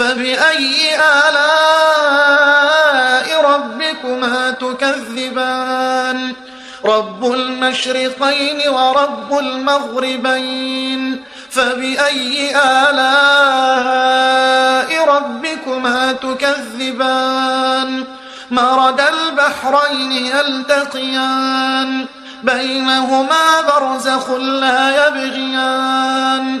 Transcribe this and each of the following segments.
فبأي آلاء ربكما تكذبان؟ رب المشرقين ورب المغربين. فبأي آلاء ربكما تكذبان؟ مرد البحرين يلتقيان بينهما برزخ لا يبغيان.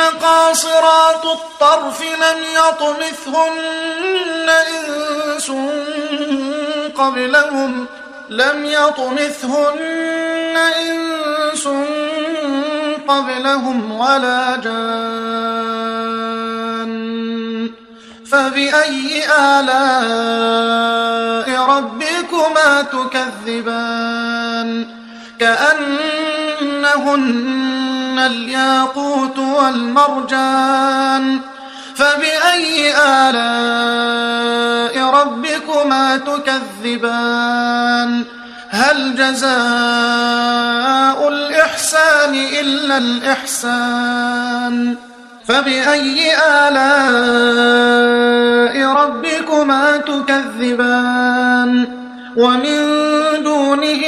قاصرات الطرف لم يطمثهن إنس قبلهم لم يطمثهن إنس قبلهم ولا جان فبأي آلاء ربكما تكذبان؟ كأنهن الياقوت والمرجان فبأي آلاء ربكما تكذبان؟ هل جزاء الإحسان إلا الإحسان؟ فبأي آلاء ربكما تكذبان؟ ومن دونهما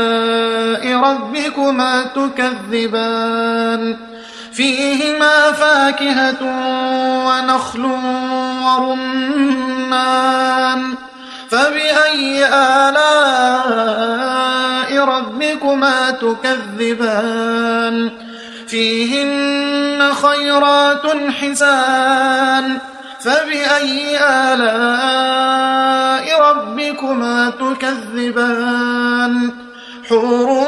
ربكما تكذبان. فيهما فاكهة ونخل ورمان. فبأي آلاء ربكما تكذبان؟ فيهن خيرات حسان. فبأي آلاء ربكما تكذبان؟ حور